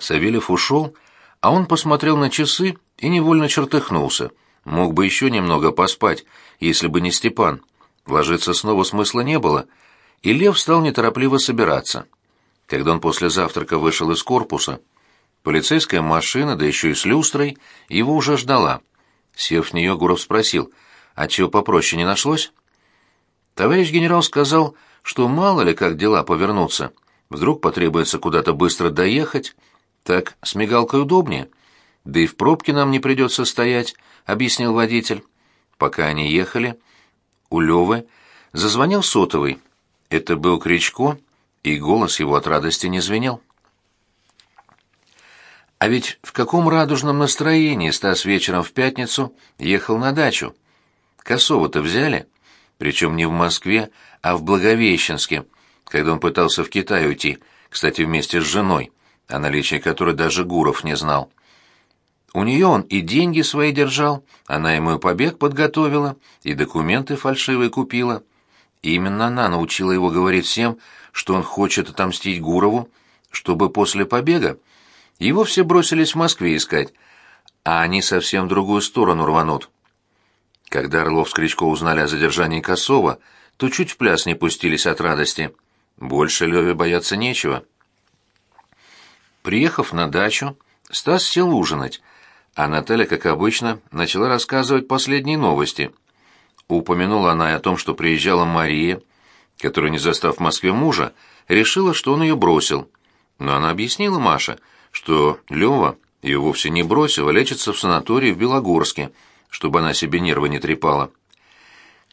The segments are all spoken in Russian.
Савельев ушел, а он посмотрел на часы и невольно чертыхнулся. Мог бы еще немного поспать, если бы не Степан. Ложиться снова смысла не было, и Лев стал неторопливо собираться. Когда он после завтрака вышел из корпуса, полицейская машина, да еще и с люстрой, его уже ждала. Сев в нее, Гуров спросил, а чего попроще не нашлось? Товарищ генерал сказал, что мало ли как дела повернутся. Вдруг потребуется куда-то быстро доехать, так с мигалкой удобнее. Да и в пробке нам не придется стоять, объяснил водитель. Пока они ехали, у Левы зазвонил сотовый. Это был Кричко, и голос его от радости не звенел. А ведь в каком радужном настроении Стас вечером в пятницу ехал на дачу? Косово-то взяли, причем не в Москве, а в Благовещенске, когда он пытался в Китай уйти, кстати, вместе с женой о наличии которой даже Гуров не знал. У нее он и деньги свои держал, она ему и побег подготовила, и документы фальшивые купила. И именно она научила его говорить всем, что он хочет отомстить Гурову, чтобы после побега его все бросились в Москве искать, а они совсем в другую сторону рванут. Когда Орлов с Кричко узнали о задержании Косова, то чуть в пляс не пустились от радости. Больше Леве бояться нечего. Приехав на дачу, Стас сел ужинать, а Наталья, как обычно, начала рассказывать последние новости. Упомянула она и о том, что приезжала Мария, которая, не застав в Москве мужа, решила, что он ее бросил. Но она объяснила Маше, что Лева ее вовсе не бросил, а лечится в санатории в Белогорске, чтобы она себе нервы не трепала.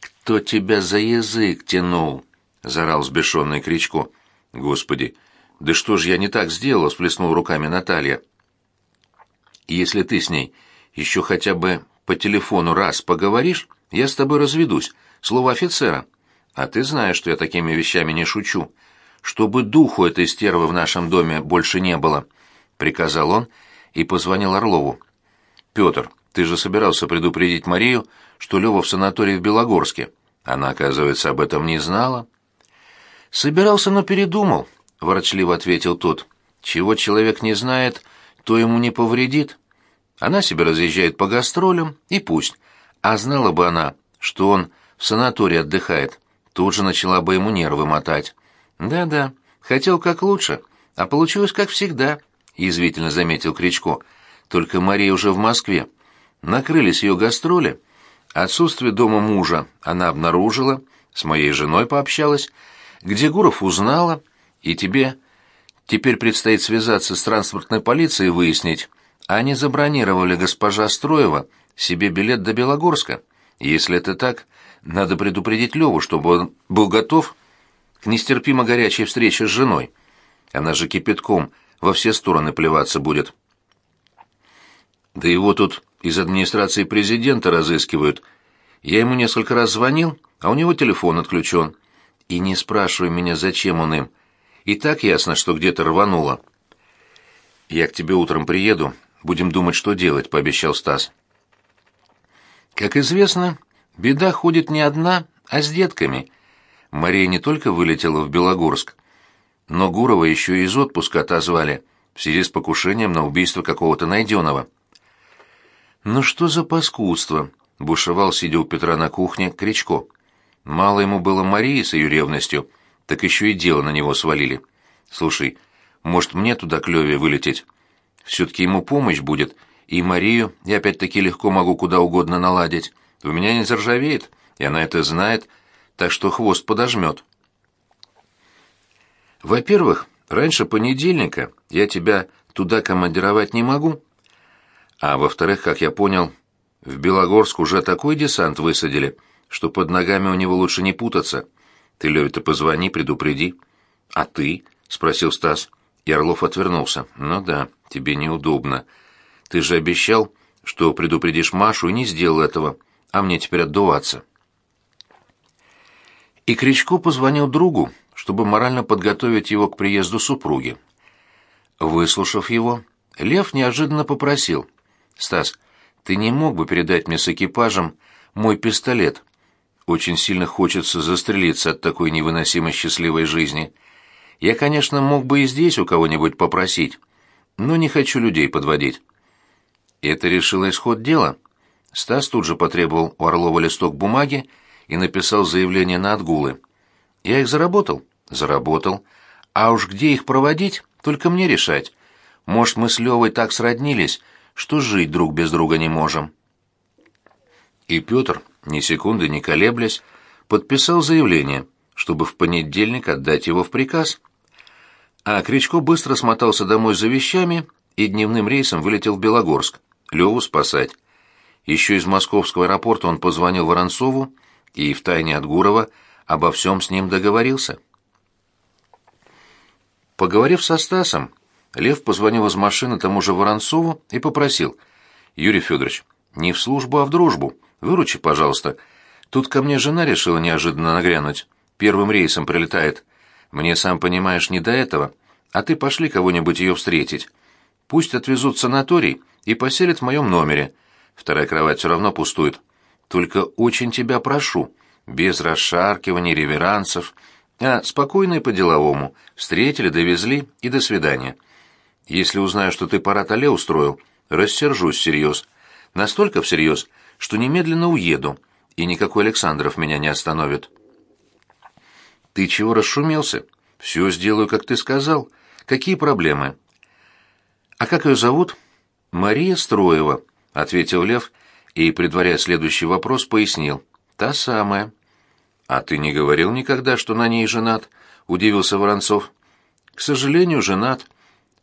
«Кто тебя за язык тянул?» — заорал сбешенный Кричко. «Господи, «Да что ж я не так сделала?» — сплеснула руками Наталья. «Если ты с ней еще хотя бы по телефону раз поговоришь, я с тобой разведусь. Слово офицера. А ты знаешь, что я такими вещами не шучу. Чтобы духу этой стервы в нашем доме больше не было», — приказал он и позвонил Орлову. «Петр, ты же собирался предупредить Марию, что Лева в санатории в Белогорске. Она, оказывается, об этом не знала». «Собирался, но передумал», — ворочливо ответил тот. «Чего человек не знает, то ему не повредит. Она себе разъезжает по гастролям, и пусть. А знала бы она, что он в санатории отдыхает, тут же начала бы ему нервы мотать. Да-да, хотел как лучше, а получилось как всегда», — язвительно заметил Кричко. «Только Мария уже в Москве. Накрылись ее гастроли. Отсутствие дома мужа она обнаружила, с моей женой пообщалась, где Гуров узнала, и тебе теперь предстоит связаться с транспортной полицией и выяснить, а не забронировали госпожа Строева себе билет до Белогорска. Если это так, надо предупредить Леву, чтобы он был готов к нестерпимо горячей встрече с женой. Она же кипятком во все стороны плеваться будет. Да его тут из администрации президента разыскивают. Я ему несколько раз звонил, а у него телефон отключен. И не спрашивай меня, зачем он им. И так ясно, что где-то рвануло. «Я к тебе утром приеду, будем думать, что делать», — пообещал Стас. Как известно, беда ходит не одна, а с детками. Мария не только вылетела в Белогорск, но Гурова еще и из отпуска отозвали в связи с покушением на убийство какого-то найденого. «Ну что за паскудство?» — бушевал, сидя у Петра на кухне, Кричко. Мало ему было Марии с ее ревностью, так еще и дело на него свалили. Слушай, может, мне туда к Леве вылететь? Все-таки ему помощь будет, и Марию я опять-таки легко могу куда угодно наладить. У меня не заржавеет, и она это знает, так что хвост подожмет. Во-первых, раньше понедельника я тебя туда командировать не могу. А во-вторых, как я понял, в Белогорск уже такой десант высадили, что под ногами у него лучше не путаться. Ты, Лёве-то, позвони, предупреди. А ты? спросил Стас. И Орлов отвернулся. Ну да, тебе неудобно. Ты же обещал, что предупредишь Машу и не сделал этого, а мне теперь отдуваться. И Кричко позвонил другу, чтобы морально подготовить его к приезду супруги. Выслушав его, Лев неожиданно попросил. «Стас, ты не мог бы передать мне с экипажем мой пистолет? Очень сильно хочется застрелиться от такой невыносимо счастливой жизни. Я, конечно, мог бы и здесь у кого-нибудь попросить, но не хочу людей подводить». Это решило исход дела. Стас тут же потребовал у Орлова листок бумаги и написал заявление на отгулы. Я их заработал? Заработал. А уж где их проводить, только мне решать. Может, мы с Левой так сроднились, что жить друг без друга не можем. И Петр, ни секунды не колеблясь, подписал заявление, чтобы в понедельник отдать его в приказ. А Кричко быстро смотался домой за вещами и дневным рейсом вылетел в Белогорск, Леву спасать. Еще из московского аэропорта он позвонил Воронцову и втайне от Гурова обо всем с ним договорился. Поговорив со Стасом, Лев позвонил из машины тому же Воронцову и попросил. «Юрий Федорович, не в службу, а в дружбу. Выручи, пожалуйста. Тут ко мне жена решила неожиданно нагрянуть. Первым рейсом прилетает. Мне, сам понимаешь, не до этого. А ты пошли кого-нибудь ее встретить. Пусть отвезут в санаторий и поселят в моем номере. Вторая кровать все равно пустует. Только очень тебя прошу, без расшаркиваний, реверансов, а спокойно и по-деловому. Встретили, довезли и до свидания. Если узнаю, что ты парад алле устроил, рассержусь всерьез. Настолько всерьез, что немедленно уеду, и никакой Александров меня не остановит. Ты чего расшумелся? Все сделаю, как ты сказал. Какие проблемы? А как ее зовут? Мария Строева, ответил Лев и, предваряя следующий вопрос, пояснил. Та самая. А ты не говорил никогда, что на ней женат? удивился Воронцов. К сожалению, женат,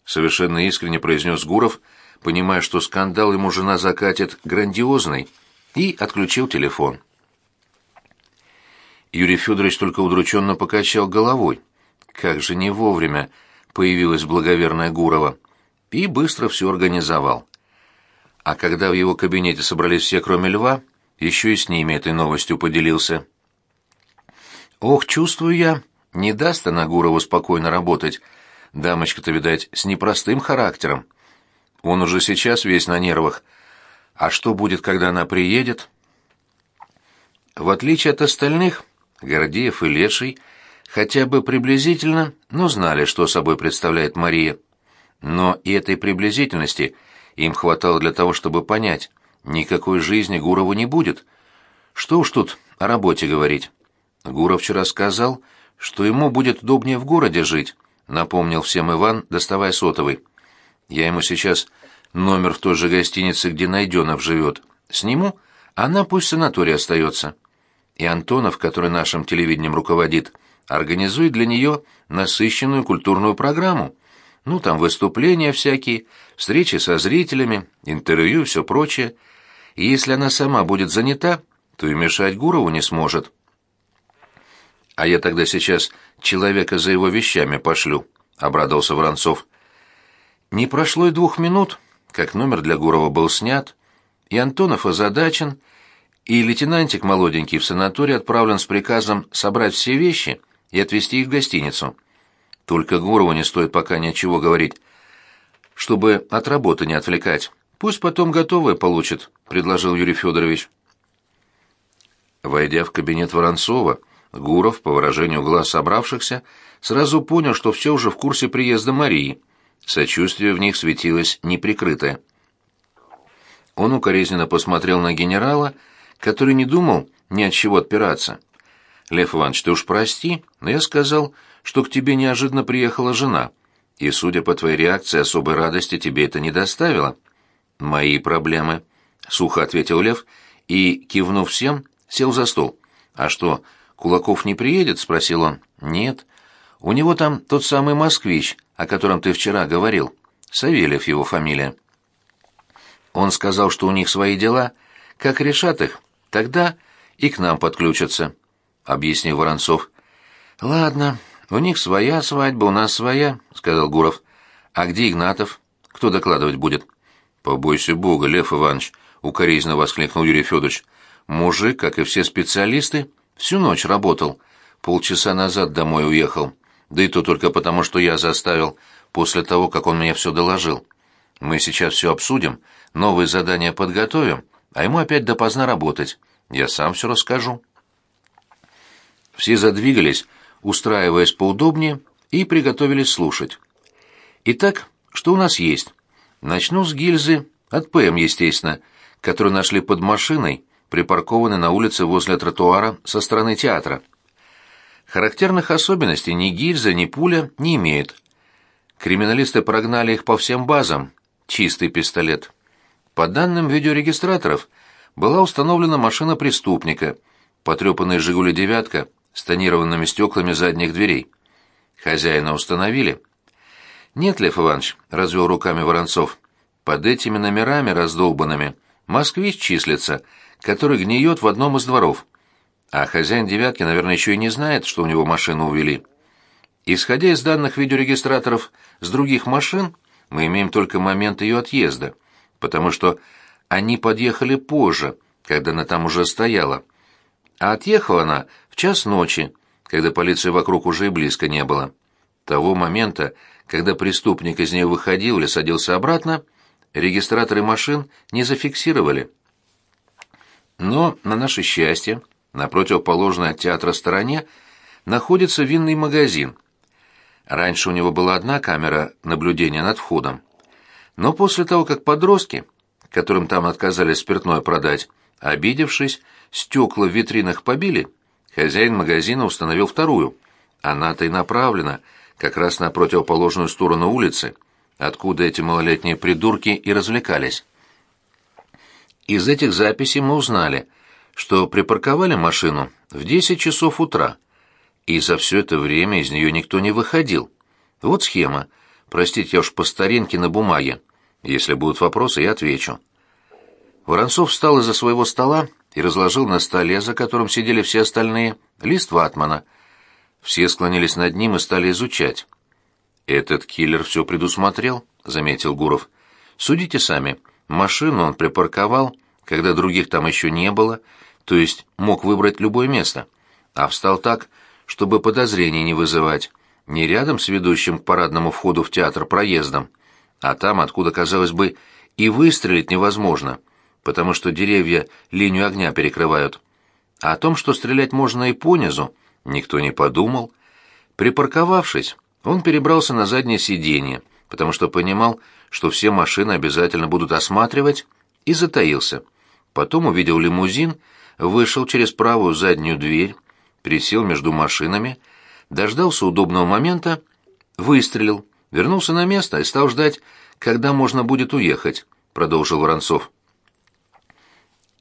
совершенно искренне произнес Гуров, понимая, что скандал ему жена закатит грандиозный, и отключил телефон. Юрий Федорович только удрученно покачал головой. Как же не вовремя появилась благоверная Гурова. И быстро все организовал. А когда в его кабинете собрались все, кроме Льва, еще и с ними этой новостью поделился. «Ох, чувствую я, не даст она Гурову спокойно работать. Дамочка-то, видать, с непростым характером. Он уже сейчас весь на нервах. А что будет, когда она приедет?» В отличие от остальных, Гордеев и Леший хотя бы приблизительно, но знали, что собой представляет Мария. Но и этой приблизительности им хватало для того, чтобы понять, никакой жизни Гурову не будет. Что уж тут о работе говорить. Гуров вчера сказал, что ему будет удобнее в городе жить, напомнил всем Иван, доставая сотовый. Я ему сейчас номер в той же гостинице, где Найденов живет, сниму, она пусть в санатории остается и Антонов, который нашим телевидением руководит, организует для нее насыщенную культурную программу. Ну, там выступления всякие, встречи со зрителями, интервью и все прочее. И если она сама будет занята, то и мешать Гурову не сможет. А я тогда сейчас человека за его вещами пошлю, обрадовался Воронцов. Не прошло и двух минут, как номер для Гурова был снят, и Антонов озадачен, и лейтенантик молоденький в санаторий отправлен с приказом собрать все вещи и отвезти их в гостиницу. Только Гурову не стоит пока ничего говорить, чтобы от работы не отвлекать. Пусть потом готовое получит, предложил Юрий Федорович. Войдя в кабинет Воронцова, Гуров, по выражению глаз собравшихся, сразу понял, что все уже в курсе приезда Марии. Сочувствие в них светилось неприкрытое. Он укоризненно посмотрел на генерала который не думал ни от чего отпираться. «Лев Иванович, ты уж прости, но я сказал, что к тебе неожиданно приехала жена, и, судя по твоей реакции, особой радости тебе это не доставило». «Мои проблемы», — сухо ответил Лев и, кивнув всем, сел за стол. «А что, Кулаков не приедет?» — спросил он. «Нет. У него там тот самый москвич, о котором ты вчера говорил. Савельев его фамилия». Он сказал, что у них свои дела, как решат их, Тогда и к нам подключатся, — объяснил Воронцов. — Ладно, у них своя свадьба, у нас своя, — сказал Гуров. — А где Игнатов? Кто докладывать будет? — Побойся Бога, Лев Иванович, — укоризненно воскликнул Юрий Федорович. — Мужик, как и все специалисты, всю ночь работал. Полчаса назад домой уехал. Да и то только потому, что я заставил, после того, как он мне все доложил. Мы сейчас все обсудим, новые задания подготовим, а ему опять допоздна работать. Я сам все расскажу. Все задвигались, устраиваясь поудобнее, и приготовились слушать. Итак, что у нас есть. Начну с гильзы от ПМ, естественно, которую нашли под машиной, припаркованной на улице возле тротуара со стороны театра. Характерных особенностей ни гильза, ни пуля не имеют. Криминалисты прогнали их по всем базам. Чистый пистолет. По данным видеорегистраторов, была установлена машина преступника, потрепанная «Жигули девятка» с тонированными стеклами задних дверей. Хозяина установили. «Нет, Лев Иванович», — развел руками Воронцов, — «под этими номерами раздолбанными москвич числится, который гниет в одном из дворов. А хозяин «девятки», наверное, еще и не знает, что у него машину увели». Исходя из данных видеорегистраторов с других машин, мы имеем только момент ее отъезда, потому что они подъехали позже, когда она там уже стояла. А отъехала она в час ночи, когда полиции вокруг уже и близко не было. Того момента, когда преступник из нее выходил или садился обратно, регистраторы машин не зафиксировали. Но, на наше счастье, на противоположной от театра стороне находится винный магазин, Раньше у него была одна камера наблюдения над входом. Но после того, как подростки, которым там отказали спиртное продать, обидевшись, стекла в витринах побили, хозяин магазина установил вторую. Она-то и направлена как раз на противоположную сторону улицы, откуда эти малолетние придурки и развлекались. Из этих записей мы узнали, что припарковали машину в 10 часов утра, и за все это время из нее никто не выходил. Вот схема. Простите, я уж по старинке на бумаге. Если будут вопросы, я отвечу. Воронцов встал из-за своего стола и разложил на столе, за которым сидели все остальные, лист ватмана. Все склонились над ним и стали изучать. «Этот киллер все предусмотрел», — заметил Гуров. «Судите сами. Машину он припарковал, когда других там еще не было, то есть мог выбрать любое место, а встал так, чтобы подозрений не вызывать, не рядом с ведущим к парадному входу в театр проездом, а там, откуда, казалось бы, и выстрелить невозможно, потому что деревья линию огня перекрывают. А о том, что стрелять можно и понизу, никто не подумал. Припарковавшись, он перебрался на заднее сиденье, потому что понимал, что все машины обязательно будут осматривать, и затаился. Потом увидел лимузин, вышел через правую заднюю дверь, присел между машинами, дождался удобного момента, выстрелил, вернулся на место и стал ждать, когда можно будет уехать, продолжил Воронцов.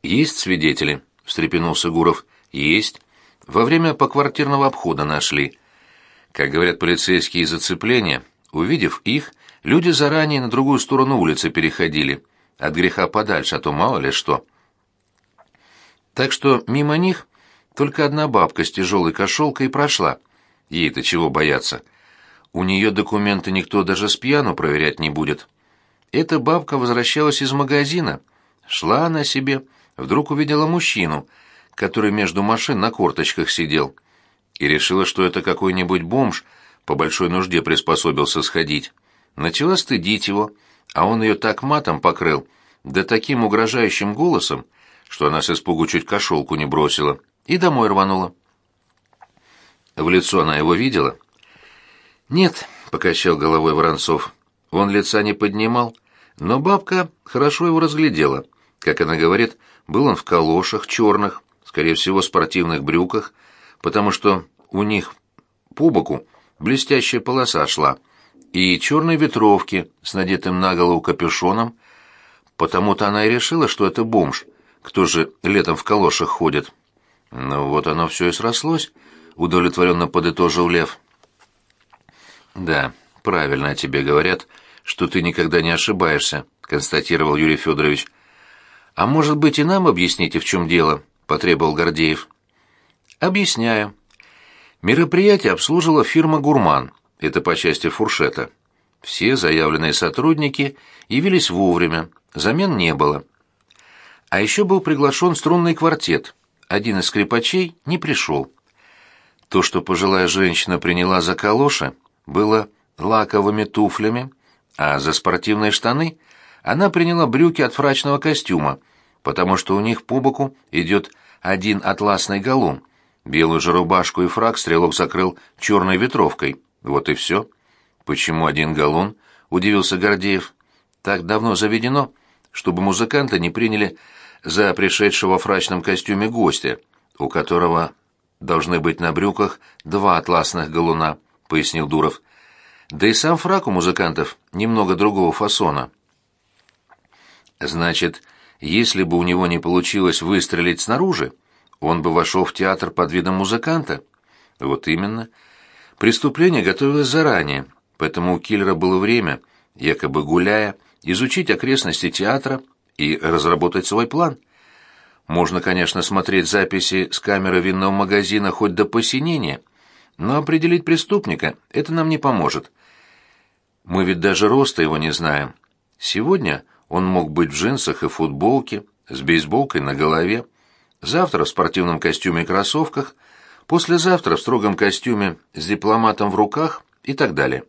Есть свидетели, встрепенулся Гуров. Есть. Во время поквартирного обхода нашли. Как говорят полицейские из зацепления, увидев их, люди заранее на другую сторону улицы переходили, от греха подальше, а то мало ли что. Так что мимо них только одна бабка с тяжелой кошелкой прошла. Ей-то чего бояться? У нее документы никто даже с пьяну проверять не будет. Эта бабка возвращалась из магазина. Шла она себе, вдруг увидела мужчину, который между машин на корточках сидел, и решила, что это какой-нибудь бомж по большой нужде приспособился сходить. Начала стыдить его, а он ее так матом покрыл, да таким угрожающим голосом, что она с испугу чуть кошелку не бросила и домой рванула. В лицо она его видела? Нет, покачал головой Воронцов. Он лица не поднимал, но бабка хорошо его разглядела. Как она говорит, был он в калошах черных, скорее всего, спортивных брюках, потому что у них по боку блестящая полоса шла, и черной ветровки с надетым на голову капюшоном, потому-то она и решила, что это бомж, кто же летом в калошах ходит. Ну вот оно все и срослось, удовлетворенно подытожил Лев. Да, правильно тебе говорят, что ты никогда не ошибаешься, констатировал Юрий Федорович. А может быть и нам объясните, в чем дело? потребовал Гордеев. Объясняю. Мероприятие обслужила фирма «Гурман», это по части фуршета. Все заявленные сотрудники явились вовремя, замен не было. А еще был приглашен струнный квартет, один из скрипачей не пришел. То, что пожилая женщина приняла за калоши, было лаковыми туфлями, а за спортивные штаны она приняла брюки от фрачного костюма, потому что у них по боку идет один атласный галун. Белую же рубашку и фрак стрелок закрыл черной ветровкой. Вот и все. Почему один галун? удивился Гордеев. «Так давно заведено, чтобы музыканты не приняли за пришедшего в фрачном костюме гостя, у которого должны быть на брюках два атласных галуна», — пояснил Дуров. «Да и сам фрак у музыкантов немного другого фасона». «Значит, если бы у него не получилось выстрелить снаружи, он бы вошел в театр под видом музыканта?» «Вот именно. Преступление готовилось заранее, поэтому у киллера было время, якобы гуляя, изучить окрестности театра и разработать свой план. Можно, конечно, смотреть записи с камеры винного магазина хоть до посинения, но определить преступника это нам не поможет. Мы ведь даже роста его не знаем. Сегодня он мог быть в джинсах и футболке, с бейсболкой на голове, завтра в спортивном костюме и кроссовках, послезавтра в строгом костюме с дипломатом в руках и так далее.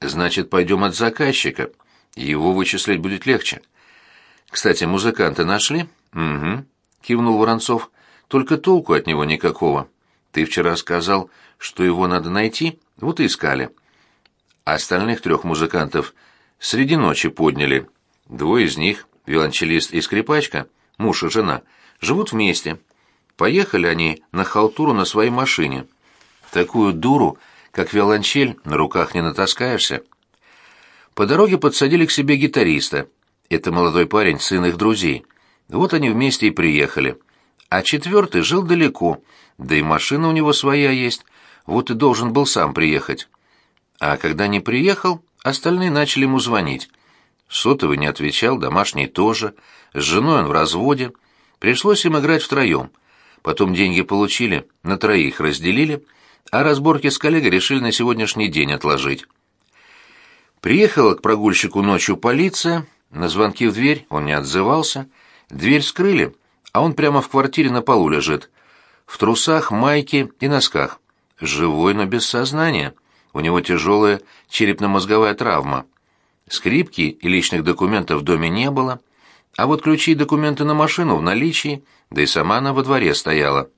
Значит, пойдем от заказчика. Его вычислить будет легче. Кстати, музыканты нашли? Угу, кивнул Воронцов. Только толку от него никакого. Ты вчера сказал, что его надо найти, вот и искали. А остальных трех музыкантов среди ночи подняли. Двое из них, виолончелист и скрипачка, муж и жена, живут вместе. Поехали они на халтуру на своей машине. Такую дуру как виолончель, на руках не натаскаешься. По дороге подсадили к себе гитариста. Это молодой парень, сын их друзей. Вот они вместе и приехали. А четвертый жил далеко, да и машина у него своя есть, вот и должен был сам приехать. А когда не приехал, остальные начали ему звонить. Сотовый не отвечал, домашний тоже, с женой он в разводе. Пришлось им играть втроем. Потом деньги получили, на троих разделили — а разборки с коллегой решили на сегодняшний день отложить. Приехала к прогульщику ночью полиция, на звонки в дверь он не отзывался, дверь скрыли, а он прямо в квартире на полу лежит, в трусах, майке и носках, живой, но без сознания, у него тяжелая черепно-мозговая травма. Скрипки и личных документов в доме не было, а вот ключи и документы на машину в наличии, да и сама она во дворе стояла.